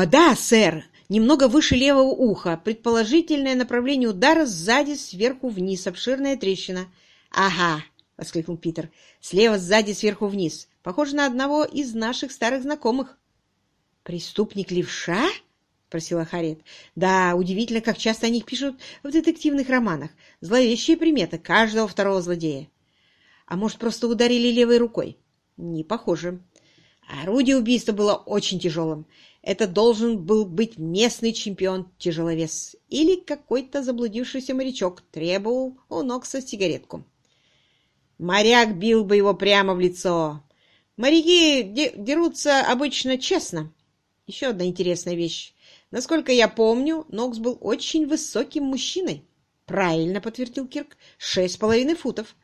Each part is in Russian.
А, «Да, сэр, немного выше левого уха. Предположительное направление удара сзади сверху вниз. Обширная трещина». «Ага!» — воскликнул Питер. «Слева сзади сверху вниз. Похоже на одного из наших старых знакомых». «Преступник левша?» — спросила Харриет. «Да, удивительно, как часто о них пишут в детективных романах. Зловещие приметы каждого второго злодея. А может, просто ударили левой рукой?» «Не похоже. Орудие убийства было очень тяжелым. Это должен был быть местный чемпион-тяжеловес или какой-то заблудившийся морячок требовал у Нокса сигаретку. Моряк бил бы его прямо в лицо. Моряки дерутся обычно честно. Еще одна интересная вещь. Насколько я помню, Нокс был очень высоким мужчиной. Правильно, подтвердил Кирк, шесть с половиной футов.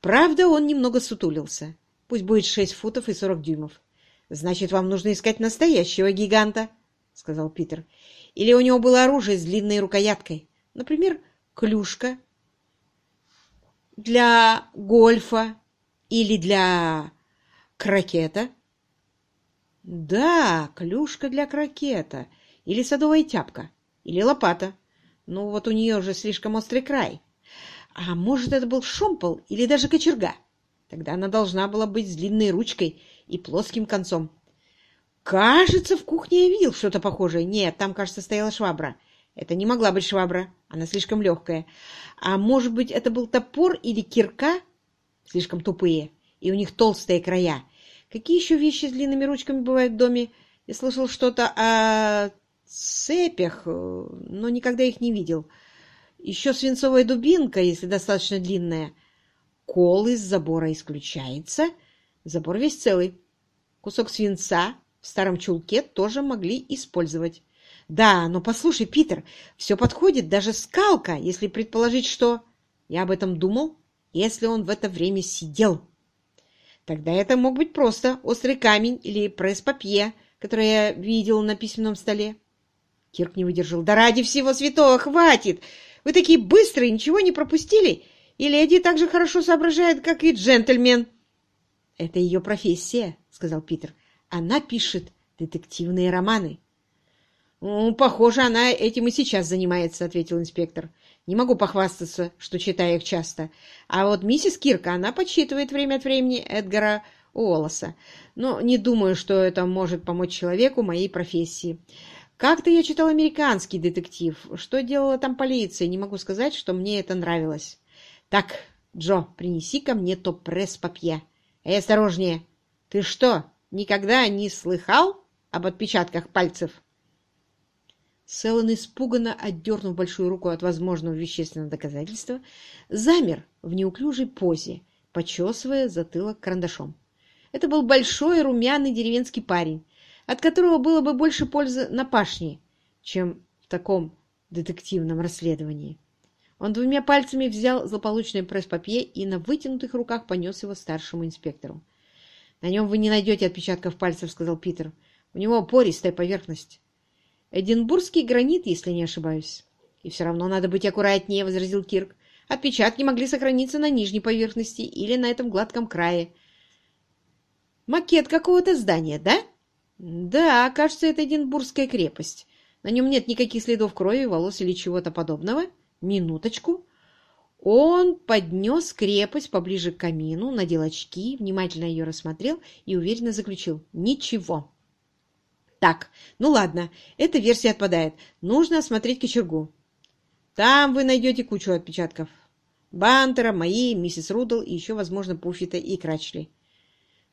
Правда, он немного сутулился. Пусть будет шесть футов и сорок дюймов. Значит, вам нужно искать настоящего гиганта, — сказал Питер. Или у него было оружие с длинной рукояткой. Например, клюшка для гольфа или для крокета. Да, клюшка для крокета. Или садовая тяпка. Или лопата. Ну, вот у нее же слишком острый край. А может, это был шомпол или даже кочерга? Тогда она должна была быть с длинной ручкой и плоским концом. Кажется, в кухне я видел что-то похожее. Нет, там, кажется, стояла швабра. Это не могла быть швабра, она слишком легкая. А может быть, это был топор или кирка? Слишком тупые, и у них толстые края. Какие еще вещи с длинными ручками бывают в доме? Я слышал что-то о цепях, но никогда их не видел. Еще свинцовая дубинка, если достаточно длинная. Кол из забора исключается. Забор весь целый. Кусок свинца в старом чулке тоже могли использовать. Да, но послушай, Питер, все подходит, даже скалка, если предположить, что... Я об этом думал, если он в это время сидел. Тогда это мог быть просто острый камень или пресс-папье, который я видел на письменном столе. Кирк не выдержал. Да ради всего святого, хватит! Вы такие быстрые, ничего не пропустили? И леди так же хорошо соображает, как и джентльмен. Это ее профессия, сказал Питер. Она пишет детективные романы. «Ну, похоже, она этим и сейчас занимается», — ответил инспектор. «Не могу похвастаться, что читаю их часто. А вот миссис Кирка, она подсчитывает время от времени Эдгара Уоллеса. Но не думаю, что это может помочь человеку моей профессии. Как-то я читал американский детектив. Что делала там полиция? Не могу сказать, что мне это нравилось. Так, Джо, принеси ко мне то пресс-папье. Эй, осторожнее! Ты что, никогда не слыхал об отпечатках пальцев?» Селлен, испуганно отдернув большую руку от возможного вещественного доказательства, замер в неуклюжей позе, почесывая затылок карандашом. Это был большой румяный деревенский парень, от которого было бы больше пользы на пашне, чем в таком детективном расследовании. Он двумя пальцами взял злополучный пресс-папье и на вытянутых руках понес его старшему инспектору. «На нем вы не найдете отпечатков пальцев», — сказал Питер. «У него пористая поверхность». «Эдинбургский гранит, если не ошибаюсь». «И все равно надо быть аккуратнее», — возразил Кирк. «Отпечатки могли сохраниться на нижней поверхности или на этом гладком крае». «Макет какого-то здания, да?» «Да, кажется, это Эдинбургская крепость. На нем нет никаких следов крови, волос или чего-то подобного. Минуточку. Он поднес крепость поближе к камину, надел очки, внимательно ее рассмотрел и уверенно заключил «Ничего». Так, ну ладно, эта версия отпадает. Нужно осмотреть кочергу. Там вы найдете кучу отпечатков. Бантера, мои, миссис Рудл и еще, возможно, Пуффита и Крачли.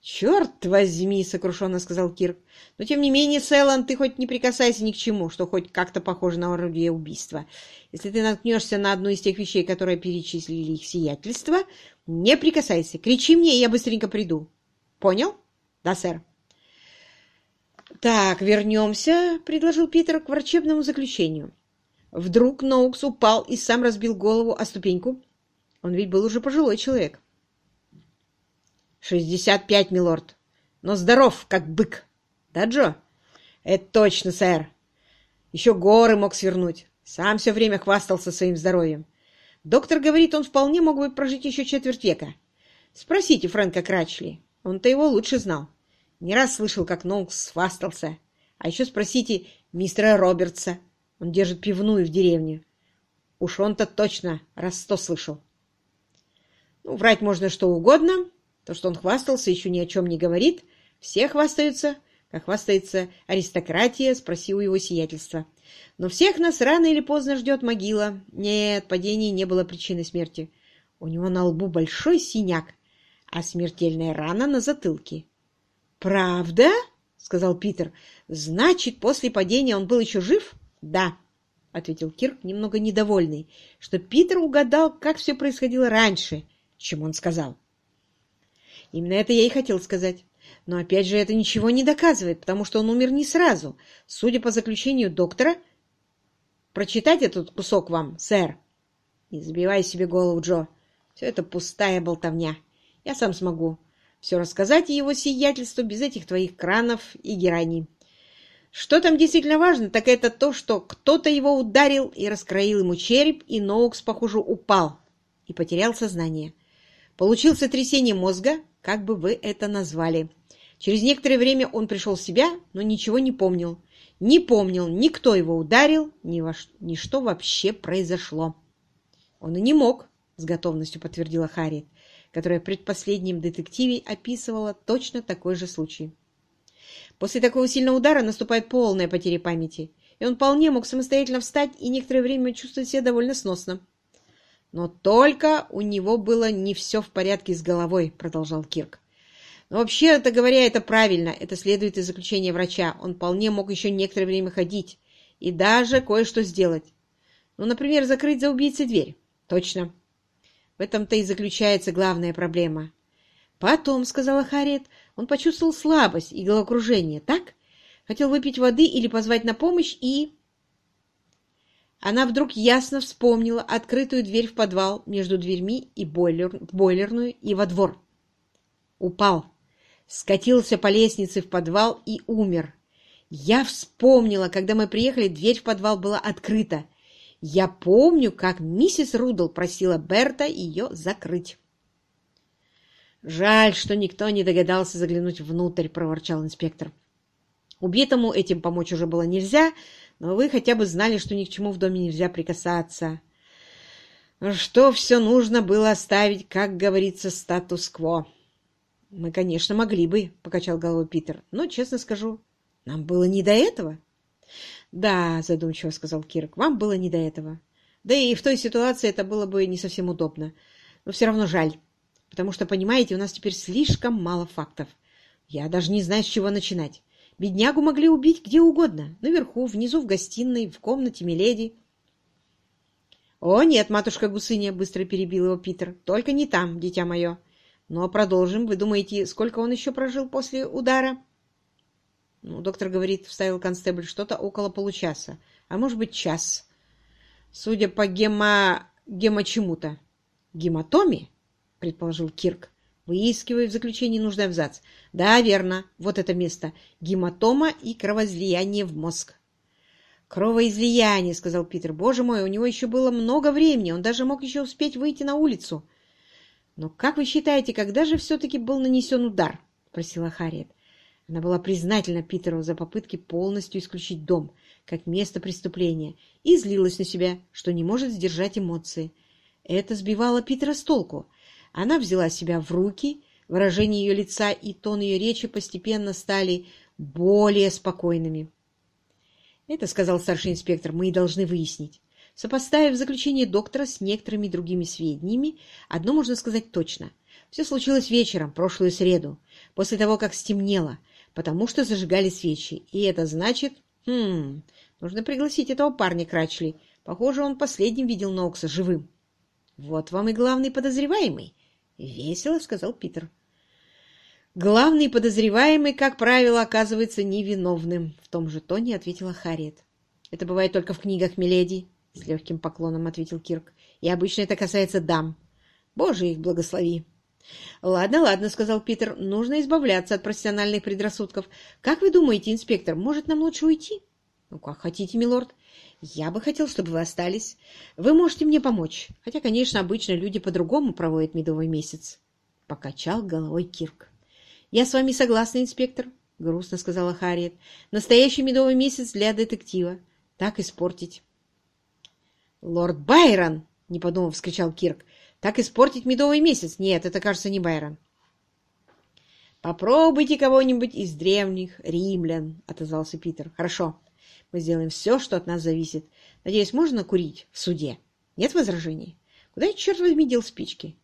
«Черт возьми!» — сокрушенно сказал Кирк. «Но тем не менее, Селлан, ты хоть не прикасайся ни к чему, что хоть как-то похоже на орудие убийства. Если ты наткнешься на одну из тех вещей, которые перечислили их сиятельство, не прикасайся. Кричи мне, и я быстренько приду. Понял? Да, сэр». «Так, вернемся», — предложил Питер к врачебному заключению. Вдруг Ноукс упал и сам разбил голову о ступеньку. Он ведь был уже пожилой человек. «Шестьдесят пять, милорд. Но здоров, как бык. Да, Джо?» «Это точно, сэр. Еще горы мог свернуть. Сам все время хвастался своим здоровьем. Доктор говорит, он вполне мог бы прожить еще четверть века. Спросите Фрэнка Крачли. Он-то его лучше знал. Не раз слышал, как Ноукс хвастался. А еще спросите мистера Робертса. Он держит пивную в деревне. Уж он-то точно раз сто слышал. Ну, врать можно что угодно. То, что он хвастался, еще ни о чем не говорит. Все хвастаются, как хвастается аристократия, спроси у его сиятельства. Но всех нас рано или поздно ждет могила. Нет, падение не было причиной смерти. У него на лбу большой синяк, а смертельная рана на затылке. «Правда?» — сказал Питер. «Значит, после падения он был еще жив?» «Да», — ответил Кирк, немного недовольный, что Питер угадал, как все происходило раньше, чем он сказал. Именно это я и хотел сказать. Но опять же это ничего не доказывает, потому что он умер не сразу. Судя по заключению доктора... Прочитать этот кусок вам, сэр? Не забивай себе голову, Джо. Все это пустая болтовня. Я сам смогу все рассказать его сиятельству без этих твоих кранов и герани. Что там действительно важно, так это то, что кто-то его ударил и раскроил ему череп, и Ноукс, похоже, упал и потерял сознание. Получил сотрясение мозга, как бы вы это назвали. Через некоторое время он пришел в себя, но ничего не помнил. Не помнил, ни кто его ударил, ни, во, ни что вообще произошло. Он и не мог, с готовностью подтвердила Харриет, которая в предпоследнем детективе описывала точно такой же случай. После такого сильного удара наступает полная потеря памяти, и он вполне мог самостоятельно встать и некоторое время чувствовать себя довольно сносно. «Но только у него было не все в порядке с головой», — продолжал Кирк. Но вообще-то говоря, это правильно. Это следует из заключения врача. Он вполне мог еще некоторое время ходить и даже кое-что сделать. Ну, например, закрыть за убийцей дверь. Точно. В этом-то и заключается главная проблема. Потом, — сказала Харриет, — он почувствовал слабость и головокружение, так? Хотел выпить воды или позвать на помощь и... Она вдруг ясно вспомнила открытую дверь в подвал между дверьми и бойлер, бойлерную и во двор. Упал скатился по лестнице в подвал и умер. Я вспомнила, когда мы приехали, дверь в подвал была открыта. Я помню, как миссис Рудл просила Берта ее закрыть. «Жаль, что никто не догадался заглянуть внутрь», — проворчал инспектор. «Убитому этим помочь уже было нельзя, но вы хотя бы знали, что ни к чему в доме нельзя прикасаться. Что все нужно было оставить, как говорится, статус-кво». «Мы, конечно, могли бы», — покачал головой Питер, — «но, честно скажу, нам было не до этого». «Да», — задумчиво сказал Кирк, — «вам было не до этого. Да и в той ситуации это было бы не совсем удобно. Но все равно жаль, потому что, понимаете, у нас теперь слишком мало фактов. Я даже не знаю, с чего начинать. Беднягу могли убить где угодно. Наверху, внизу, в гостиной, в комнате Миледи». «О, нет, матушка Гусыня!» — быстро перебил его Питер. «Только не там, дитя мое. Но продолжим. Вы думаете, сколько он еще прожил после удара? Ну, доктор говорит, вставил констебль, что-то около получаса. А может быть, час. Судя по гемо... гемо чему-то. Гематоме? Предположил Кирк. Выискивая в заключении нужный абзац. Да, верно. Вот это место. Гематома и кровоизлияние в мозг. «Кровоизлияние», — сказал Питер. «Боже мой, у него еще было много времени. Он даже мог еще успеть выйти на улицу». «Но как вы считаете, когда же все-таки был нанесен удар?» — спросила Харриет. Она была признательна Питеру за попытки полностью исключить дом, как место преступления, и злилась на себя, что не может сдержать эмоции. Это сбивало Питера с толку. Она взяла себя в руки, выражение ее лица и тон ее речи постепенно стали более спокойными. «Это, — сказал старший инспектор, — мы и должны выяснить. Сопоставив заключение доктора с некоторыми другими сведениями, одно можно сказать точно. Все случилось вечером, прошлую среду, после того, как стемнело, потому что зажигали свечи. И это значит... Хм... Нужно пригласить этого парня Крачли. Похоже, он последним видел Ноукса живым. «Вот вам и главный подозреваемый», — весело сказал Питер. «Главный подозреваемый, как правило, оказывается невиновным», — в том же тоне ответила Харриет. «Это бывает только в книгах, миледи», — с легким поклоном ответил Кирк. «И обычно это касается дам. Боже их благослови!» «Ладно, ладно», — сказал Питер. «Нужно избавляться от профессиональных предрассудков. Как вы думаете, инспектор, может, нам лучше уйти?» «Ну, как хотите, милорд. Я бы хотел, чтобы вы остались. Вы можете мне помочь. Хотя, конечно, обычно люди по-другому проводят медовый месяц». Покачал головой Кирк. «Я с вами согласна, инспектор. — грустно сказала Харриет. «Настоящий медовый месяц для детектива. Так испортить». «Лорд Байрон!» — не подумав, вскричал Кирк. «Так испортить медовый месяц? Нет, это, кажется, не Байрон». «Попробуйте кого-нибудь из древних римлян», — отозвался Питер. «Хорошо, мы сделаем все, что от нас зависит. Надеюсь, можно курить в суде? Нет возражений? Куда я, черт возьми, дел спички?»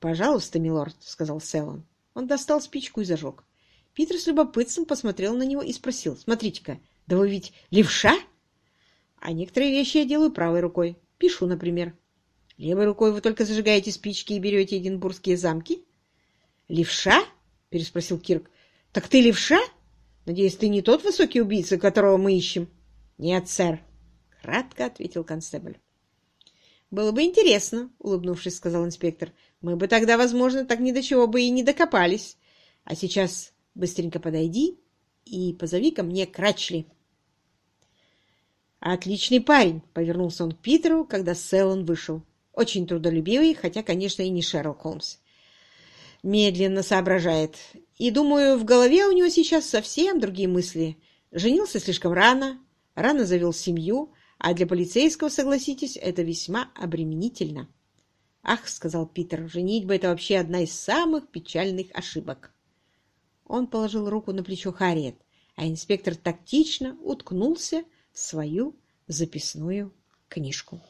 «Пожалуйста, милорд», — сказал Селлон. Он достал спичку и зажег. Питер с любопытством посмотрел на него и спросил. «Смотрите-ка, да вы ведь левша?» «А некоторые вещи я делаю правой рукой. Пишу, например». «Левой рукой вы только зажигаете спички и берете эдинбургские замки?» «Левша?» — переспросил Кирк. «Так ты левша? Надеюсь, ты не тот высокий убийца, которого мы ищем?» «Нет, сэр», — кратко ответил констебль. «Было бы интересно», — улыбнувшись, сказал инспектор. «Мы бы тогда, возможно, так ни до чего бы и не докопались. А сейчас Быстренько подойди и позови ко мне Крачли. «Отличный парень!» — повернулся он к Питеру, когда Селлон вышел. «Очень трудолюбивый, хотя, конечно, и не Шерлок Холмс. Медленно соображает. И, думаю, в голове у него сейчас совсем другие мысли. Женился слишком рано, рано завел семью, а для полицейского, согласитесь, это весьма обременительно». «Ах», — сказал Питер, — «женитьба — это вообще одна из самых печальных ошибок». Он положил руку на плечо Харриет, а инспектор тактично уткнулся в свою записную книжку.